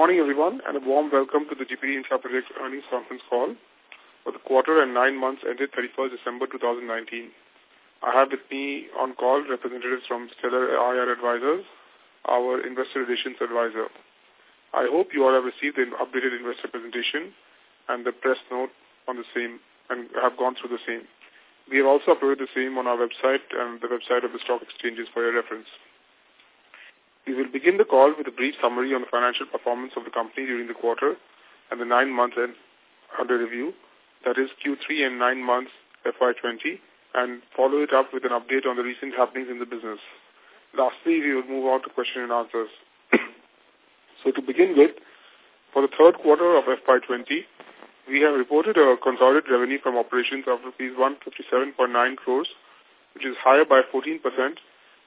morning, everyone, and a warm welcome to the GPT Infra Projects earnings conference call for the quarter and nine months ended 31st December 2019. I have with me on call representatives from Stellar IR Advisors, our investor relations advisor. I hope you all have received the updated investor presentation and the press note on the same and have gone through the same. We have also uploaded the same on our website and the website of the stock exchanges for your reference. We will begin the call with a brief summary on the financial performance of the company during the quarter and the nine months under review, that is Q3 and nine months FY20, and follow it up with an update on the recent happenings in the business. Lastly, we will move on to question and answers. so to begin with, for the third quarter of FY20, we have reported a consolidated revenue from operations of rupees 157.9 crores, which is higher by 14%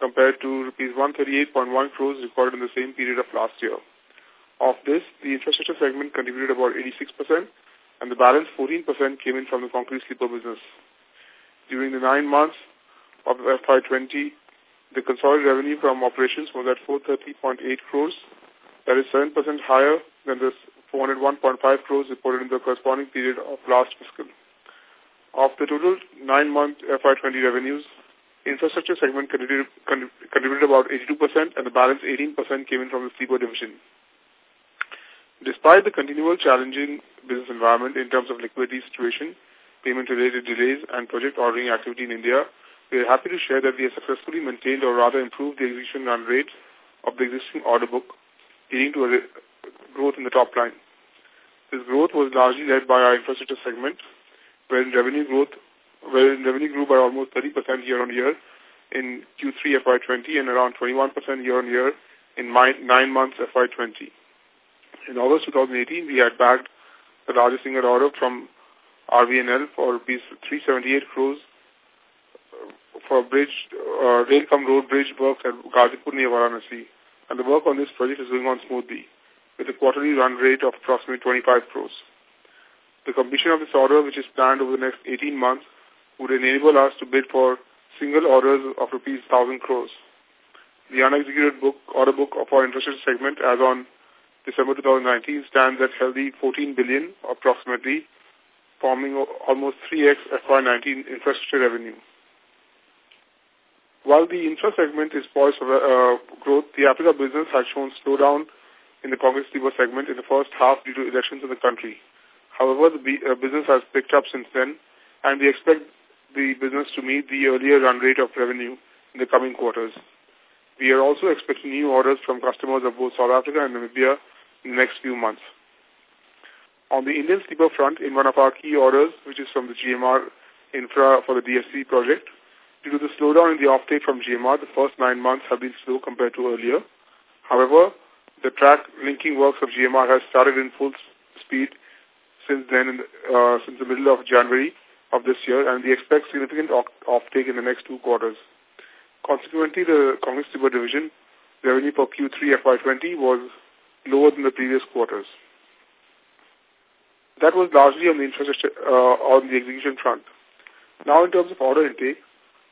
compared to rupees 138.1 crores recorded in the same period of last year. Of this, the infrastructure segment contributed about 86%, and the balance 14% came in from the concrete sleeper business. During the nine months of FY20, the consolidated revenue from operations was at 430.8 crores, that is 7% higher than the 401.5 crores reported in the corresponding period of last fiscal. Of the total nine-month FY20 revenues, infrastructure segment contributed, contributed about 82% and the balance 18% came in from the sleeper division. Despite the continual challenging business environment in terms of liquidity situation, payment-related delays, and project ordering activity in India, we are happy to share that we have successfully maintained or rather improved the execution run rate of the existing order book, leading to a growth in the top line. This growth was largely led by our infrastructure segment, wherein revenue growth revenue grew by almost 30% year-on-year in Q3 FY20 and around 21% year-on-year in nine months FY20. In August 2018, we had bagged the largest single order from RVNL for rupees 378 crores for a bridge, uh, rail road bridge work at Gazipur near Varanasi. And the work on this project is going on smoothly, with a quarterly run rate of approximately 25 crores. The completion of this order, which is planned over the next 18 months, would enable us to bid for single orders of rupees 1,000 crores. The unexecuted book, order book of our infrastructure segment as on December 2019 stands at healthy 14 billion approximately, forming almost 3x FY19 infrastructure revenue. While the infra segment is poised for uh, growth, the Africa business has shown slowdown in the concrete sleeper segment in the first half due to elections in the country. However, the uh, business has picked up since then, and we expect the business to meet the earlier run rate of revenue in the coming quarters. We are also expecting new orders from customers of both South Africa and Namibia in the next few months. On the Indian sleeper front, in one of our key orders, which is from the GMR Infra for the DFC project, due to the slowdown in the offtake from GMR, the first nine months have been slow compared to earlier. However, the track linking works of GMR has started in full speed since then, uh, since the middle of January, of this year, and we expect significant offtake in the next two quarters. Consequently, the Concrete Sleeper Division revenue for Q3 FY20 was lower than the previous quarters. That was largely on the infrastructure, uh, on the execution front. Now, in terms of order intake,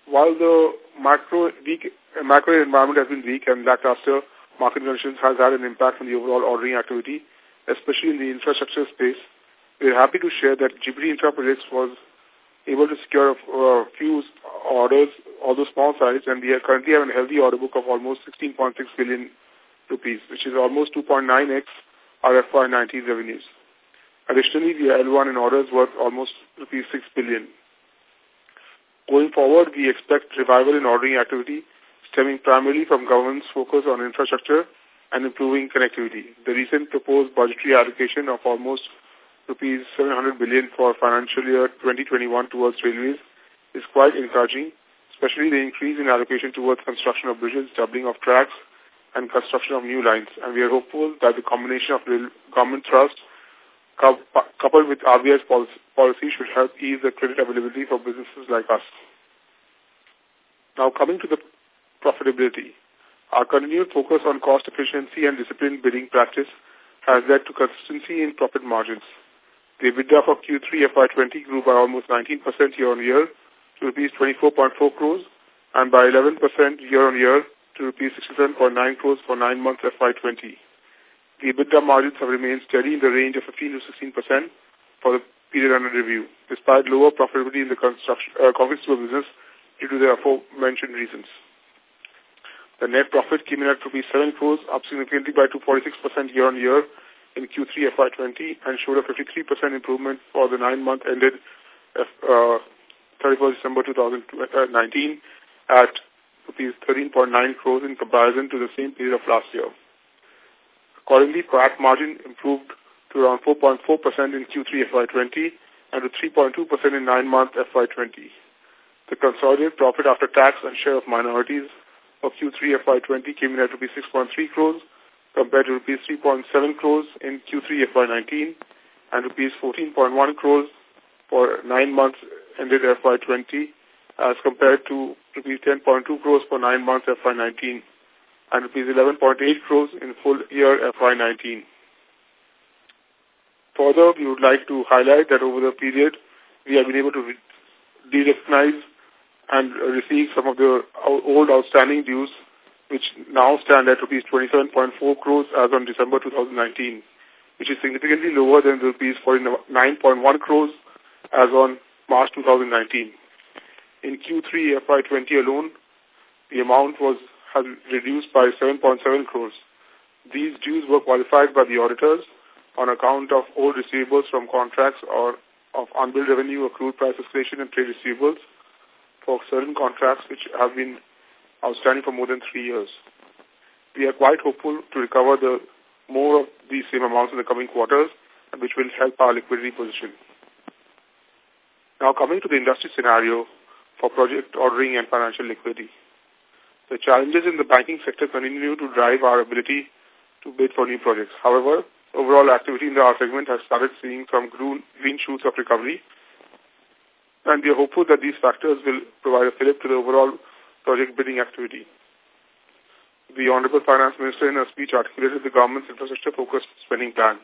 while the macro, weak, macro environment has been weak and lackluster market conditions has had an impact on the overall ordering activity, especially in the infrastructure space, we are happy to share that GPT Infra Projects was able to secure a, few orders, although small size, and we currently have a healthy order book of almost 16.6 billion rupees, which is almost 2.9x our FY19 revenues. Additionally, we are L1 in orders worth almost rupees 6 billion. Going forward, we expect revival in ordering activity stemming primarily from government's focus on infrastructure and improving connectivity. The recent proposed budgetary allocation of almost rupees 700 billion for financial year 2021 towards railways is quite encouraging, especially the increase in allocation towards construction of bridges, doubling of tracks, and construction of new lines. And we are hopeful that the combination of government trust coupled with RBI's policy should help ease the credit availability for businesses like us. Now coming to the profitability. Our continued focus on cost efficiency and disciplined bidding practice has led to consistency in profit margins. The EBITDA for Q3 FY20 grew by almost 19% year-on-year to rupees 24.4 crores and by 11% year-on-year to rupees 67.9 crores for nine months FY20. The EBITDA margins have remained steady in the range of 15 to 16 percent for the period under review, despite lower profitability in the construction uh, business due to the aforementioned reasons. The net profit came in at rupees 7 crores, up significantly by 246% year-on-year in Q3 FY20 and showed a 53% improvement for the nine-month ended uh, 31st December 2019 at rupees 13.9 crores in comparison to the same period of last year. Accordingly, PAT margin improved to around 4.4% in Q3 FY20 and to 3.2% in nine-month FY20. The consolidated profit after tax and share of minorities for Q3 FY20 came in at rupees 6.3 crores compared to rupees 3.7 crores in Q3 FY19 and rupees 14.1 crores for nine months ended FY20 as compared to rupees 10.2 crores for nine months FY19 and rupees 11.8 crores in full year FY19. Further, we would like to highlight that over the period, we have been able to de-recognize and receive some of the old outstanding dues, which now stand at rupees 27.4 crores as on December 2019, which is significantly lower than rupees 49.1 crores as on March 2019. In Q3 FY20 alone, the amount was has reduced by 7.7 crores. These dues were qualified by the auditors on account of old receivables from contracts or of unbilled revenue, accrued price escalation, and trade receivables for certain contracts which have been outstanding for more than three years. We are quite hopeful to recover the more of these same amounts in the coming quarters, which will help our liquidity position. Now coming to the industry scenario for project ordering and financial liquidity. The challenges in the banking sector continue to drive our ability to bid for new projects. However, overall activity in the R segment has started seeing some green shoots of recovery and we are hopeful that these factors will provide a fillip to the overall project bidding activity. The Honorable Finance Minister in a speech articulated the government's infrastructure-focused spending plan.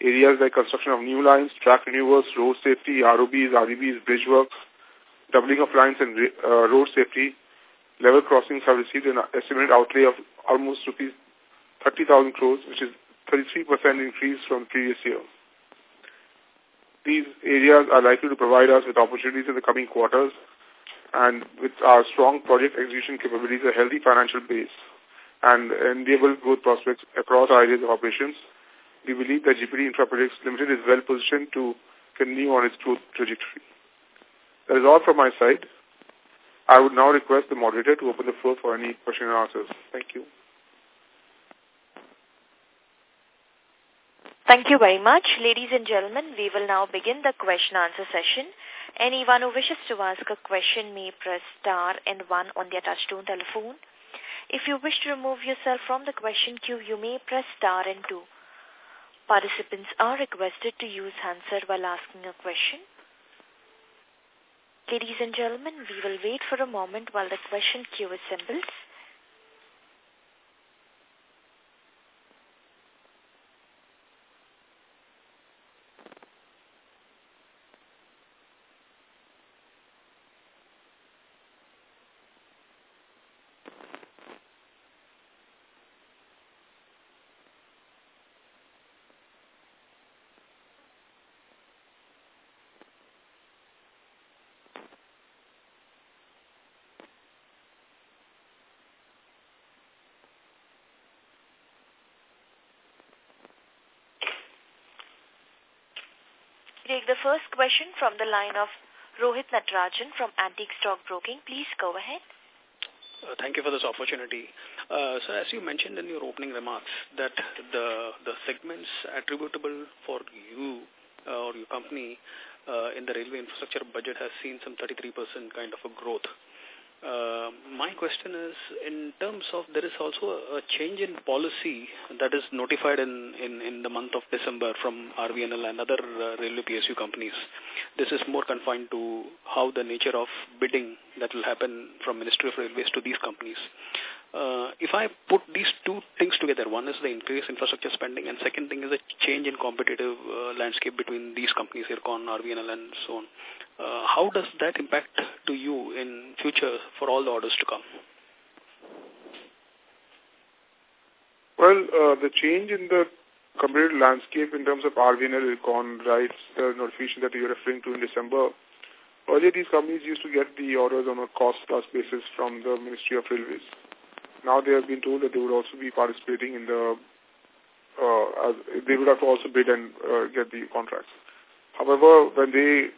Areas like construction of new lines, track renewals, road safety, ROBs, REBs, bridge works, doubling of lines and uh, road safety, level crossings have received an estimated outlay of almost rupees 30,000 crores, which is 33% increase from previous year. These areas are likely to provide us with opportunities in the coming quarters and with our strong project execution capabilities, a healthy financial base, and enable growth prospects across our areas of operations, we believe that GPT Infra Projects Limited is well positioned to continue on its growth trajectory. That is all from my side. I would now request the moderator to open the floor for any question and answers. Thank you. Thank you very much. Ladies and gentlemen, we will now begin the question-answer session. Anyone who wishes to ask a question may press star and one on their touchtone telephone. If you wish to remove yourself from the question queue, you may press star and two. Participants are requested to use handset while asking a question. Ladies and gentlemen, we will wait for a moment while the question queue assembles. Take the first question from the line of Rohit Natarajan from Antique Stock Broking. Please go ahead. Uh, thank you for this opportunity. Uh, so as you mentioned in your opening remarks that the the segments attributable for you uh, or your company uh, in the railway infrastructure budget has seen some 33% kind of a growth. Uh, my question is, in terms of, there is also a, change in policy that is notified in, in, in the month of December from RVNL and other uh, railway PSU companies. This is more confined to how the nature of bidding that will happen from Ministry of Railways to these companies. Uh, if I put these two things together, one is the increased infrastructure spending and second thing is a change in competitive uh, landscape between these companies, IRCON, RVNL and so on. Uh, how does that impact to you in future for all the orders to come? Well, uh, the change in the competitive landscape in terms of RVNL, Ircon, RITES, the notification that you are referring to in December, earlier these companies used to get the orders on a cost-plus basis from the Ministry of Railways. Now they have been told that they would also be participating in the, uh, as they would have to also bid and uh, get the contracts. However, when they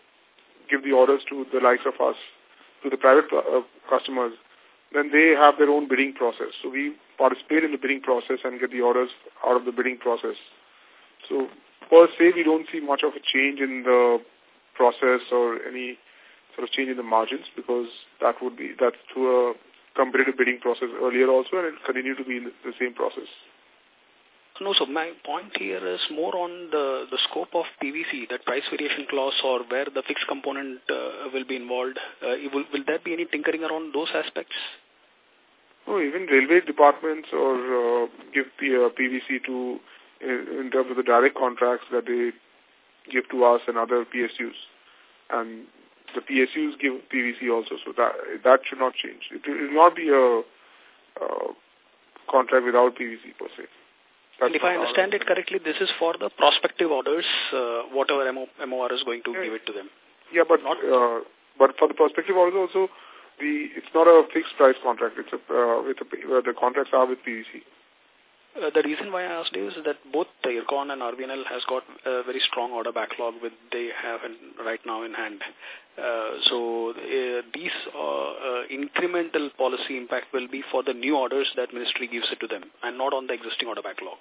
give the orders to the likes of us, to the private uh, customers, then they have their own bidding process. So we participate in the bidding process and get the orders out of the bidding process. So per se, we don't see much of a change in the process or any sort of change in the margins because that would be, that's through a competitive bidding process earlier also and it continue to be the same process. No, so my point here is more on the, the scope of PVC, that price variation clause or where the fixed component uh, will be involved. Uh, will, will there be any tinkering around those aspects? No, even railway departments or uh, give P, uh, PVC to, in, in terms of the direct contracts that they give to us and other PSUs. And the PSUs give PVC also, so that that should not change. It will not be a uh, contract without PVC per se. That's and if I understand it correctly, this is for the prospective orders, uh, whatever MO, MOR is going to yeah. give it to them. Yeah, but not, uh, but for the prospective orders also, the it's not a fixed price contract. It's a uh, with a, uh, the contracts are with PVC. Uh, the reason why I asked you is that both the IRCON and RVNL has got a very strong order backlog with they have in, right now in hand. Uh, so uh, these uh, uh, incremental policy impact will be for the new orders that ministry gives it to them and not on the existing order backlog.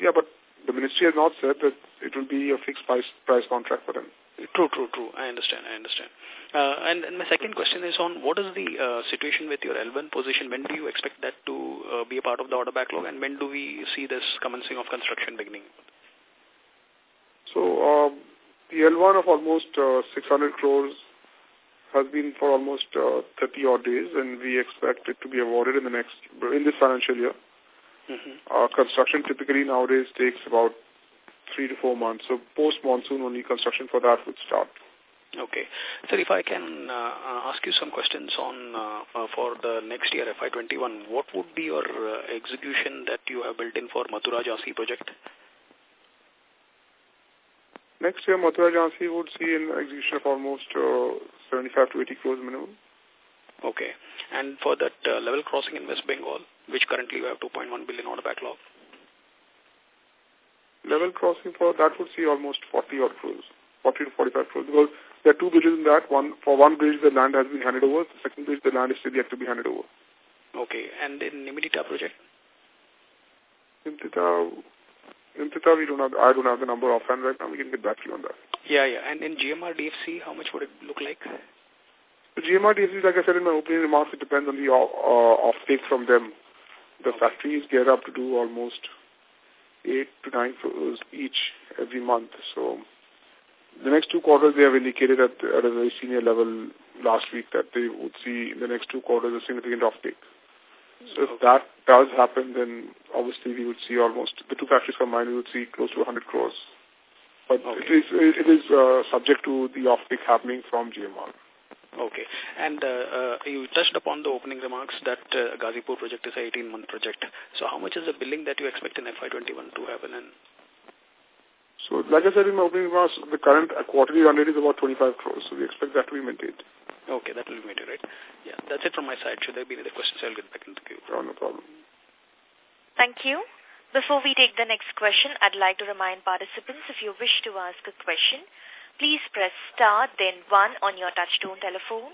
Yeah, but the ministry has not said that it will be a fixed price, price contract for them. True, true, true. I understand, I understand. Uh, and, and my second question is on what is the uh, situation with your L1 position? When do you expect that to uh, be a part of the order backlog and when do we see this commencing of construction beginning? So um, the L1 of almost uh, 600 crores has been for almost uh, 30 odd days and we expect it to be awarded in the next, in this financial year. Mm -hmm. uh, construction typically nowadays takes about three to four months. So post-monsoon only construction for that would start. Okay. Sir, if I can uh, ask you some questions on uh, uh, for the next year, FY21, what would be your uh, execution that you have built in for Mathura Jhansi project? Next year, Mathura Jhansi would see an execution of almost uh, 75 to 80 crores minimum. Okay. And for that uh, level crossing in West Bengal, which currently we have 2.1 billion order backlog? level crossing for that would see almost 40 odd crores, 40 to 45 crores because there are two bridges in that. One For one bridge, the land has been handed over. The second bridge, the land is still yet to be handed over. Okay. And in Nimbita project? Nimbita, Nimbita, we don't have, I don't have the number offhand right now. We can get back to you on that. Yeah, yeah. And in GMR DFC, how much would it look like? The GMR DFC, like I said in my opening remarks, it depends on the uh, uh off-take from them. The okay. factories get up to do almost eight to nine crores each every month. So the next two quarters they have indicated at, at a very senior level last week that they would see in the next two quarters a significant offtake. So if that does happen, then obviously we would see almost, the two factories combined, we would see close to 100 crores. But okay. it is, it is uh, subject to the offtake happening from GMR. Okay. And uh, uh, you touched upon the opening remarks that uh, Ghazipur project is a 18-month project. So how much is the billing that you expect in FY21 to happen in? So like I said in my opening remarks, the current quarterly run rate is about 25 crores. So we expect that to be maintained. Okay, that will be maintained, right? Yeah, that's it from my side. Should there be any other questions, I'll get back into the queue. Oh, no problem. Thank you. Before we take the next question, I'd like to remind participants if you wish to ask a question, please press star then one on your touchtone telephone.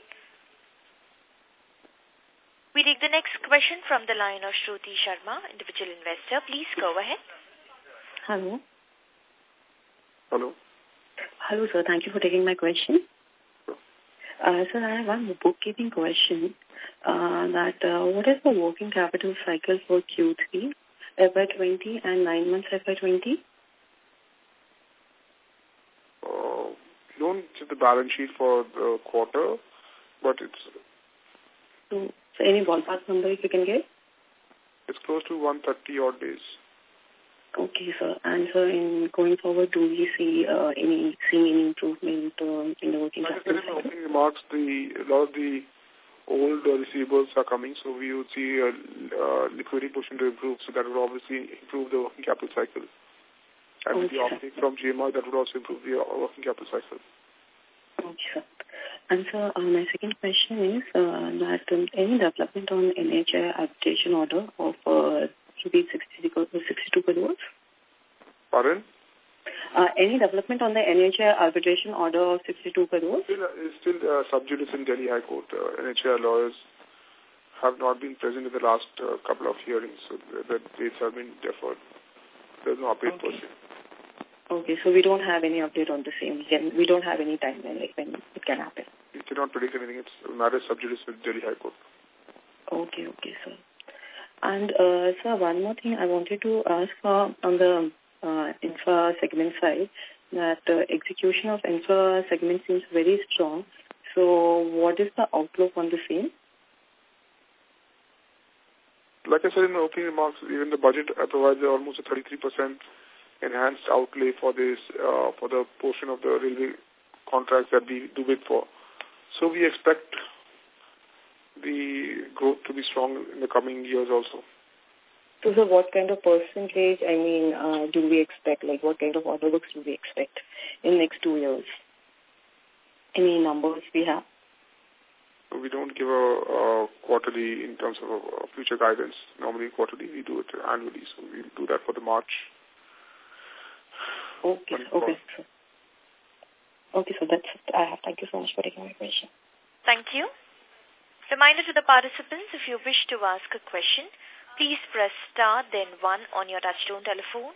We take the next question from the line of Shruti Sharma, individual investor. Please go ahead. Hello. Hello. Hello, sir. Thank you for taking my question. Uh, sir, I have one bookkeeping question. Uh, that uh, what is the working capital cycle for Q3, FY20 and 9 months FY20? don't see the balance sheet for the quarter, but it's... So, so any ballpark number if you can get? It's close to 130 odd days. Okay, sir. And sir, in going forward, do we see uh, any seeing any improvement uh, in the working capital? Like in opening remarks, the, a lot of the old uh, receivables are coming, so we would see a uh, liquidity pushing to improve, so that would obviously improve the working capital cycle. And okay. with the uptake from GMR, that would also improve the uh, working capital cycle. Okay. And so uh, my second question is uh, that um, any development on NHAI arbitration order of uh, 62 crores? Pardon? Uh, any development on the NHAI arbitration order of 62 crores? Still, uh, still uh, sub judice in Delhi High Court. Uh, NHAI lawyers have not been present in the last uh, couple of hearings, so the, the dates have been deferred. There's no update okay. per. Okay, so we don't have any update on the same. We, can, we don't have any timeline, like when it can happen. We cannot predict anything. It's a matter of sub judice with Delhi High Court. Okay, okay, sir. And, uh, sir, one more thing I wanted to ask uh, on the uh, infra segment side, that uh, execution of infra segment seems very strong. So what is the outlook on the same? Like I said in the opening remarks, even the budget provides almost a 33% enhanced outlay for this, uh, for the portion of the railway contracts that we do bid for. So we expect the growth to be strong in the coming years also. So, so what kind of percentage, I mean, uh, do we expect? Like, what kind of order books do we expect in next two years? Any numbers we have? We don't give a, a quarterly in terms of a, a future guidance. Normally quarterly, we do it annually. So we do that for the March Okay, okay. So, okay, so that's it I have. Thank you so much for taking my question. Thank you. Reminder to the participants, if you wish to ask a question, please press star then one on your touchtone telephone.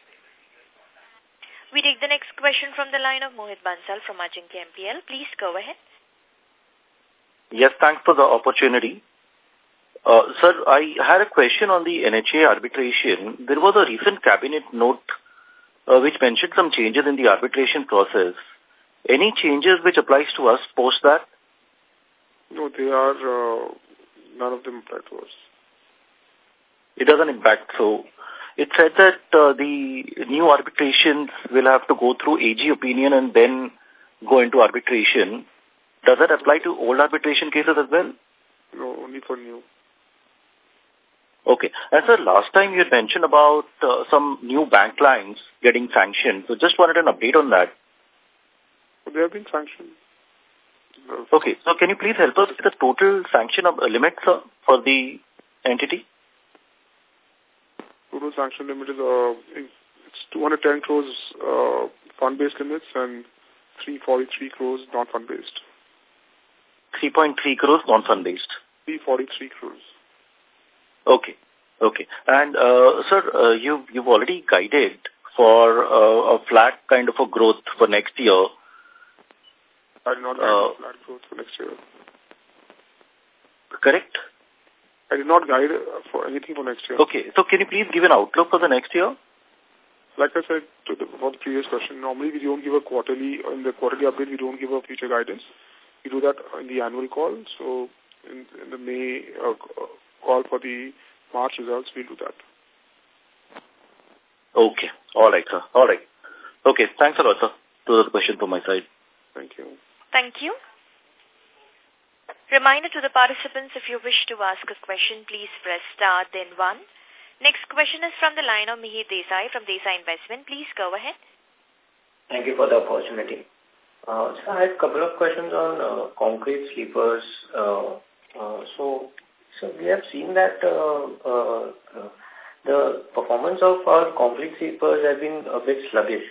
We take the next question from the line of Mohit Bansal from Ajinkya MPL. Please go ahead. Yes, thanks for the opportunity. Uh, sir, I had a question on the NHA arbitration. There was a recent cabinet note uh, which mentioned some changes in the arbitration process. Any changes which applies to us post that? No, they are, uh, none of them apply to us. It doesn't impact. So it said that uh, the new arbitrations will have to go through AG opinion and then go into arbitration. Does that apply to old arbitration cases as well? No, only for new. Okay. And sir, last time you had mentioned about uh, some new bank lines getting sanctioned. So just wanted an update on that. They have been sanctioned. Okay. So can you please help us with the total sanction of uh, limit, sir, for the entity? Total sanction limit is uh, it's 210 crores uh, fund-based limits and 343 crores non-fund-based. 3.3 crores non-fund-based. 343 crores. Okay. Okay. And, uh, sir, uh, you, you've already guided for uh, a flat kind of a growth for next year. I did not guide uh, flat growth for next year. Correct? I did not guide for anything for next year. Okay. So can you please give an outlook for the next year? Like I said to the, for the previous question, normally we don't give a quarterly, in the quarterly update, we don't give a future guidance. We do that in the annual call. So in, in the May uh, call for the March results, we'll do that. Okay. All right, sir. All right. Okay. Thanks a lot, sir. Those are the questions from my side. Thank you. Thank you. Reminder to the participants, if you wish to ask a question, please press star then one. Next question is from the line of Mihir Desai from Desai Investment. Please go ahead. Thank you for the opportunity. Uh, so I had a couple of questions on uh, concrete sleepers. Uh, uh so so we have seen that uh, uh, uh, the performance of our concrete sleepers have been a bit sluggish.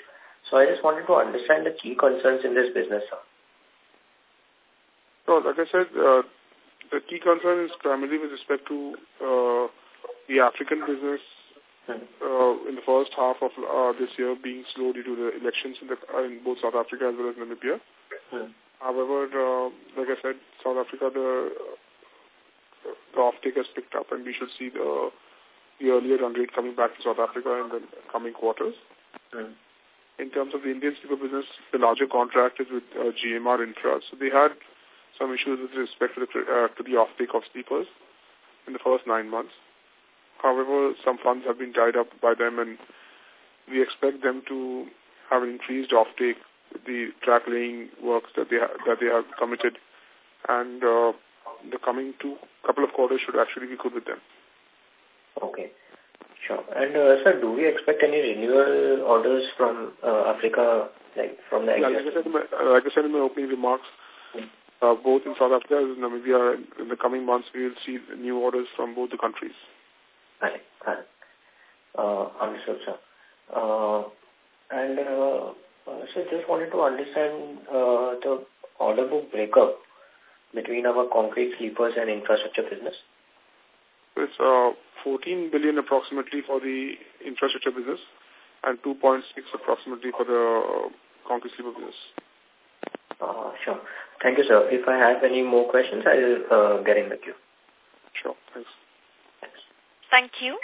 So I just wanted to understand the key concerns in this business, sir. So, like I said, uh, the key concern is primarily with respect to uh, the African business hmm. uh, in the first half of uh, this year being slow due to the elections in, the, uh, in both South Africa as well as Namibia. Hmm. However, uh, like I said, South Africa, the the offtake has picked up and we should see the, the earlier run rate coming back to South Africa in the coming quarters. Mm. In terms of the Indian sleeper business, the larger contract is with uh, GMR Infra. So they had some issues with respect to the, uh, to the offtake of sleepers in the first nine months. However, some funds have been tied up by them and we expect them to have an increased offtake with the track laying works that they, that they have committed. And uh, the coming two couple of quarters should actually be good with them. Okay. Sure. And, uh, sir, do we expect any renewal orders from uh, Africa, like from the yeah, like, I said my, like I said in my opening remarks, uh, both in South Africa and Namibia, in the coming months, we will see new orders from both the countries. Right. Right. Uh, understood, sir. Uh, and, uh, uh, so just wanted to understand uh, the order book breakup between our concrete sleepers and infrastructure business. It's uh, 14 billion approximately for the infrastructure business and 2.6 approximately for the concrete sleeper business. Uh, sure. Thank you, sir. If I have any more questions, I'll uh, get in the queue. Sure. Thanks. Thanks. Thank you.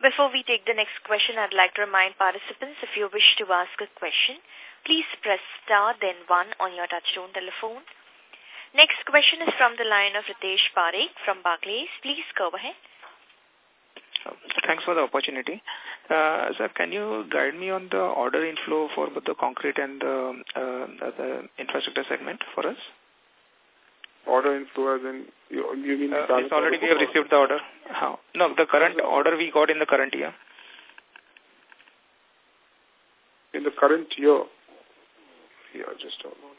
Before we take the next question, I'd like to remind participants if you wish to ask a question, please press star then one on your touchtone telephone. Next question is from the line of Ritesh Parekh from Barclays. Please go ahead. Thanks for the opportunity. Uh, sir, can you guide me on the order inflow for both the concrete and the, uh, the infrastructure segment for us? Order inflow as in, you, you mean... Uh, it's already we have received the order. How? No, the current order we got in the current year. In the current year? Yeah, just hold on.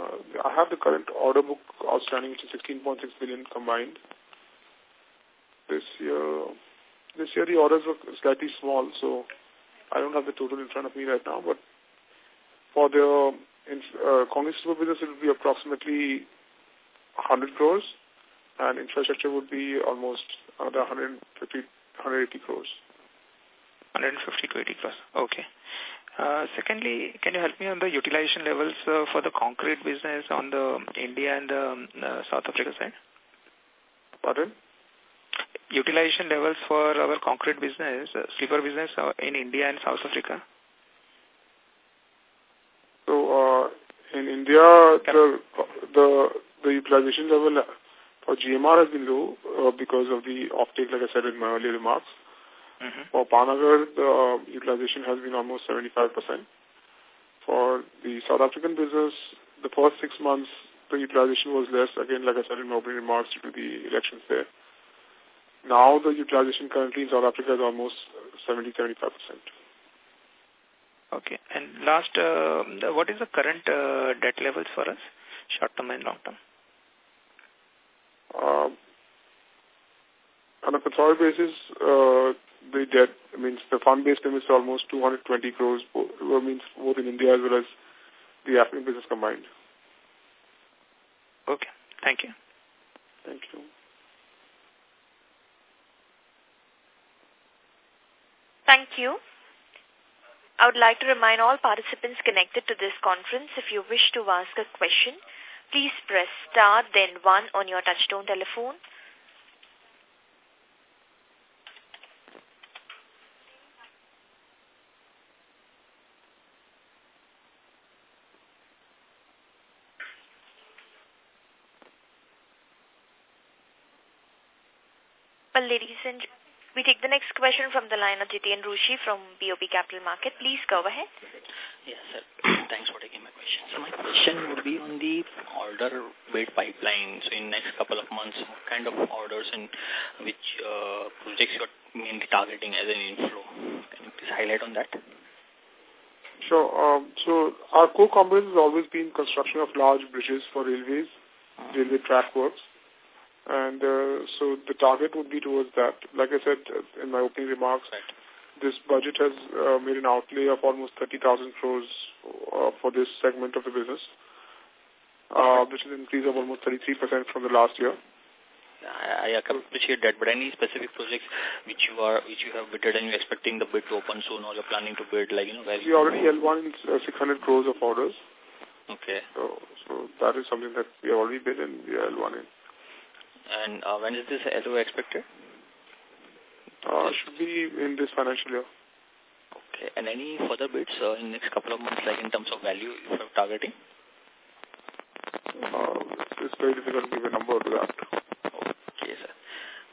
Uh, I have the current order book outstanding, which is 16.6 billion combined. This year, this year the orders were slightly small, so I don't have the total in front of me right now, but for the uh, concrete business, it would be approximately 100 crores, and infrastructure would be almost another 150, 180 crores. 150 to 80 crores. Okay. Uh, secondly, can you help me on the utilization levels uh, for the concrete business on the India and the um, uh, South Africa side? Pardon? Utilization levels for our concrete business, uh, sleeper business uh, in India and South Africa? So, uh, in India, the, the, the utilization level for GMR has been low uh, because of the offtake, like I said in my earlier remarks. Mm -hmm. For Panagarh, the utilization has been almost 75%. For the South African business, the first six months, the utilization was less, again, like I said in my opening remarks, due to the elections there. Now the utilization currently in South Africa is almost 70-75%. Okay. And last, uh, what is the current uh, debt levels for us, short-term and long-term? Uh, on a consolidated basis, uh, the debt means the fund-based payments are almost 220 crores, both, means both in India as well as the African business combined. Okay. Thank you. Thank you. Thank you. I would like to remind all participants connected to this conference, if you wish to ask a question, please press star then one on your touchtone telephone. Well, ladies and we take the next question from the line of Jiten Rushi from BOB Capital Market. Please go ahead. Yes, sir. Thanks for taking my question. So my question would be on the order bid pipeline. So in next couple of months, what kind of orders and which uh, projects you're mainly targeting as an inflow? Can you please highlight on that? Sure. Um, so our core competence has always been construction of large bridges for railways, uh -huh. railway track works. And uh, so the target would be towards that. Like I said in my opening remarks, right. this budget has uh, made an outlay of almost 30,000 crores uh, for this segment of the business, uh, which is an increase of almost 33% from the last year. I, I appreciate that, but any specific projects which you are which you have bidded and you're expecting the bid to open soon or you're planning to bid, like, you know, where We already L1 uh, 600 crores of orders. Okay. So, so that is something that we have already bid and we are L1 in. And uh, when is this LO expected? Uh, should be in this financial year. Okay. And any further bids uh, in next couple of months, like in terms of value you're targeting? Uh, it's, very difficult to give a number to that. Okay, sir.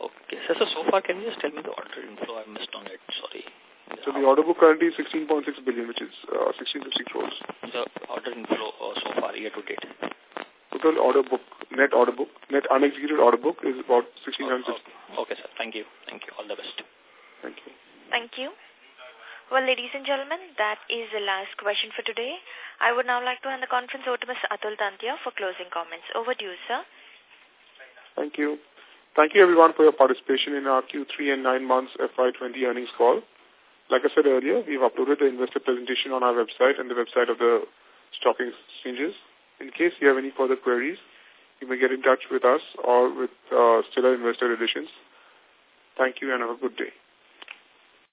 Okay, sir. So, so far, can you just tell me the order inflow? I missed on it. Sorry. So the order book currently is 16.6 billion, which is uh, 1650 crores. The order inflow uh, so far year to date. Total order book, net order book, net unexecuted order book is about 1650. Oh, okay, sir. Thank you. Thank you. All the best. Thank you. Thank you. Well, ladies and gentlemen, that is the last question for today. I would now like to hand the conference over to Mr. Atul Tantia for closing comments. Over to you, sir. Thank you. Thank you, everyone, for your participation in our Q3 and 9 months FY20 earnings call. Like I said earlier, we've uploaded the investor presentation on our website and the website of the stock exchanges. In case you have any further queries, you may get in touch with us or with uh, Stellar Investor Relations. Thank you and have a good day.